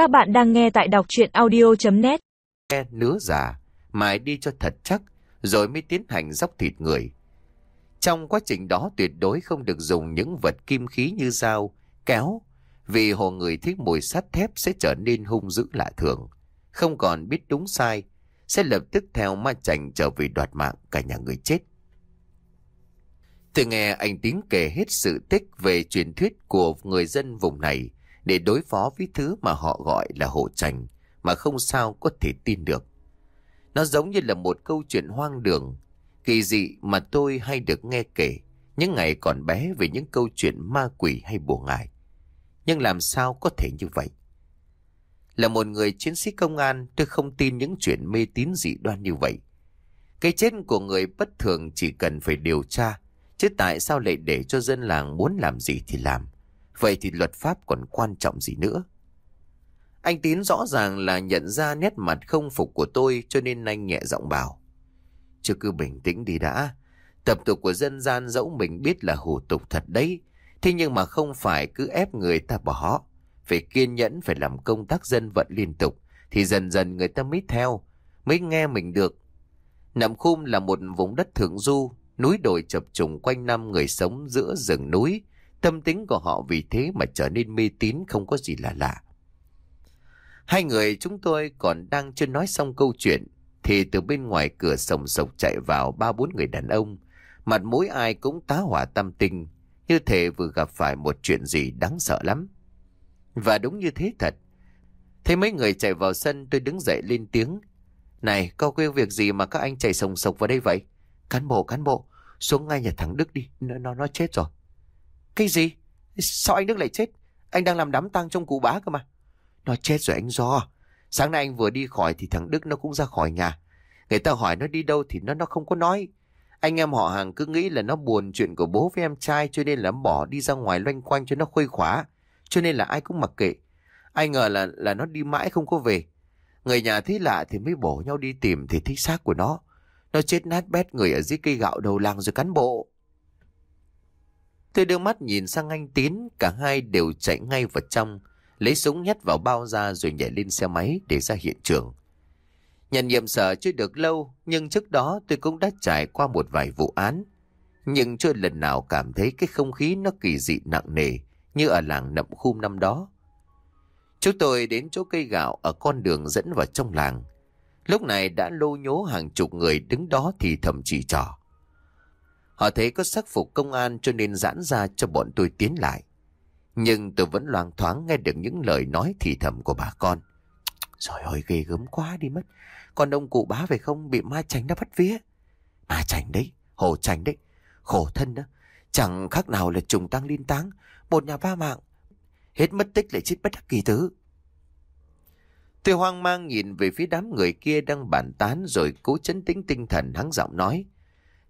Các bạn đang nghe tại đọc chuyện audio.net nứa giả, mài đi cho thật chắc, rồi mới tiến hành dóc thịt người. Trong quá trình đó tuyệt đối không được dùng những vật kim khí như dao, kéo, vì hồ người thích mùi sắt thép sẽ trở nên hung dữ lạ thường. Không còn biết đúng sai, sẽ lập tức theo ma chành trở về đoạt mạng cả nhà người chết. Tôi nghe anh Tín kể hết sự tích về truyền thuyết của người dân vùng này để đối phó với thứ mà họ gọi là hộ trành mà không sao có thể tin được. Nó giống như là một câu chuyện hoang đường, kỳ dị mà tôi hay được nghe kể những ngày còn bé về những câu chuyện ma quỷ hay bùa ngải. Nhưng làm sao có thể như vậy? Là một người chiến sĩ công an, tôi không tin những chuyện mê tín dị đoan như vậy. Cái chết của người bất thường chỉ cần phải điều tra, chứ tại sao lại để cho dân làng muốn làm gì thì làm? Vậy thì luật pháp còn quan trọng gì nữa? Anh Tín rõ ràng là nhận ra nét mặt không phục của tôi cho nên anh nhẹ giọng bảo. Chứ cứ bình tĩnh đi đã. Tập tục của dân gian dẫu mình biết là hủ tục thật đấy. Thế nhưng mà không phải cứ ép người ta bỏ. Phải kiên nhẫn, phải làm công tác dân vận liên tục. Thì dần dần người ta mới theo, mới nghe mình được. Nậm Khum là một vùng đất thượng du, núi đồi chập trùng quanh năm người sống giữa rừng núi. Tâm tính của họ vì thế mà trở nên mê tín không có gì là lạ. Hai người chúng tôi còn đang chưa nói xong câu chuyện thì từ bên ngoài cửa sồng sộc chạy vào ba bốn người đàn ông. Mặt mũi ai cũng tá hỏa tâm tình như thể vừa gặp phải một chuyện gì đáng sợ lắm. Và đúng như thế thật. Thấy mấy người chạy vào sân tôi đứng dậy lên tiếng. Này, có quên việc gì mà các anh chạy sồng sộc vào đây vậy? Cán bộ, cán bộ, xuống ngay nhà thằng Đức đi, nó, nó, nó chết rồi. Cái gì? Sao anh Đức lại chết? Anh đang làm đám tang trong cụ bá cơ mà. Nó chết rồi anh Do. Sáng nay anh vừa đi khỏi thì thằng Đức nó cũng ra khỏi nhà. Người ta hỏi nó đi đâu thì nó nó không có nói. Anh em họ hàng cứ nghĩ là nó buồn chuyện của bố với em trai cho nên là bỏ đi ra ngoài loanh quanh cho nó khuây khóa. Cho nên là ai cũng mặc kệ. Ai ngờ là là nó đi mãi không có về. Người nhà thấy lạ thì mới bổ nhau đi tìm thì thấy xác của nó. Nó chết nát bét người ở dưới cây gạo đầu làng rồi cán bộ. Tôi đưa mắt nhìn sang anh Tín, cả hai đều chạy ngay vào trong, lấy súng nhét vào bao ra rồi nhảy lên xe máy để ra hiện trường. Nhận nhiệm sở chưa được lâu, nhưng trước đó tôi cũng đã trải qua một vài vụ án. Nhưng chưa lần nào cảm thấy cái không khí nó kỳ dị nặng nề như ở làng Nậm Khum năm đó. Chúng tôi đến chỗ cây gạo ở con đường dẫn vào trong làng. Lúc này đã lô nhố hàng chục người đứng đó thì thầm chỉ trò. Họ thấy có sắc phục công an cho nên giãn ra cho bọn tôi tiến lại. Nhưng tôi vẫn loang thoáng nghe được những lời nói thì thầm của bà con. Rồi ôi ghê gớm quá đi mất. Còn ông cụ bá về không bị ma chành đã bắt vía. Ma chành đấy, hồ chành đấy. Khổ thân đó. Chẳng khác nào là trùng tăng liên táng. Một nhà ba mạng. Hết mất tích lại chết bất đắc kỳ tứ. Tôi hoang mang nhìn về phía đám người kia đang bàn tán rồi cố chấn tĩnh tinh thần hắng giọng nói.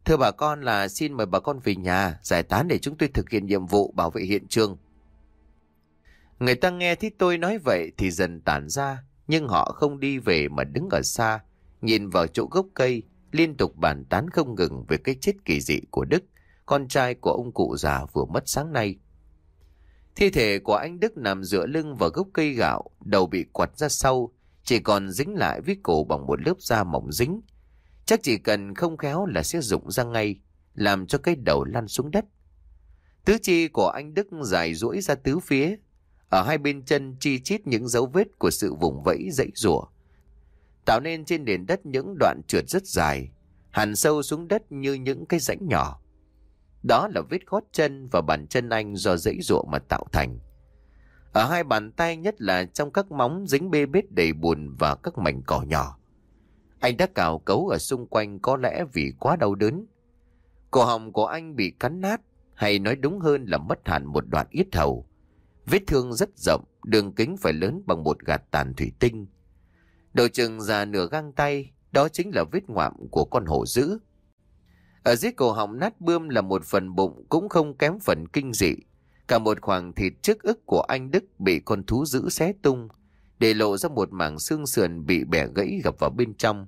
Thưa bà con là xin mời bà con về nhà giải tán để chúng tôi thực hiện nhiệm vụ bảo vệ hiện trường. Người ta nghe thấy tôi nói vậy thì dần tản ra, nhưng họ không đi về mà đứng ở xa, nhìn vào chỗ gốc cây, liên tục bàn tán không ngừng về cái chết kỳ dị của Đức, con trai của ông cụ già vừa mất sáng nay. Thi thể của anh Đức nằm dựa lưng vào gốc cây gạo, đầu bị quặt ra sau, chỉ còn dính lại với cổ bằng một lớp da mỏng dính. Chắc chỉ cần không khéo là sẽ rụng ra ngay, làm cho cái đầu lăn xuống đất. Tứ chi của anh Đức dài duỗi ra tứ phía, ở hai bên chân chi chít những dấu vết của sự vùng vẫy dãy rủa tạo nên trên nền đất những đoạn trượt rất dài, hằn sâu xuống đất như những cái rãnh nhỏ. Đó là vết gót chân và bàn chân anh do dãy rụa mà tạo thành. Ở hai bàn tay nhất là trong các móng dính bê bết đầy bùn và các mảnh cỏ nhỏ. Anh đã cào cấu ở xung quanh có lẽ vì quá đau đớn. Cổ họng của anh bị cắn nát, hay nói đúng hơn là mất hẳn một đoạn yết hầu. Vết thương rất rộng, đường kính phải lớn bằng một gạt tàn thủy tinh. Đầu chừng ra nửa găng tay, đó chính là vết ngoạm của con hổ dữ. Ở dưới cổ họng nát bươm là một phần bụng cũng không kém phần kinh dị. Cả một khoảng thịt trước ức của anh Đức bị con thú dữ xé tung, để lộ ra một mảng xương sườn bị bẻ gãy gập vào bên trong.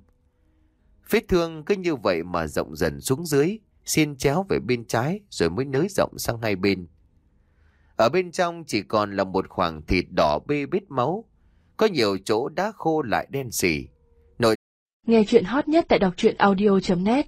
Vết thương cứ như vậy mà rộng dần xuống dưới, xin chéo về bên trái rồi mới nới rộng sang hai bên. Ở bên trong chỉ còn là một khoảng thịt đỏ bê bết máu. Có nhiều chỗ đã khô lại đen xì. Nghe chuyện hot nhất tại đọc truyện audio.net